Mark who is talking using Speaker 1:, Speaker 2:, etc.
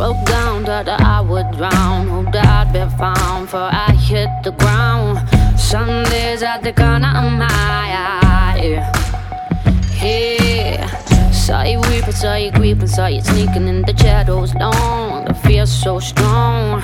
Speaker 1: Broke down that I would drown. Hoped I'd be found, for I hit the ground. Some Sundays at the corner of my eye. Yeah. Saw you weeping, saw you creeping, saw you sneaking in the shadows long. The fear so strong.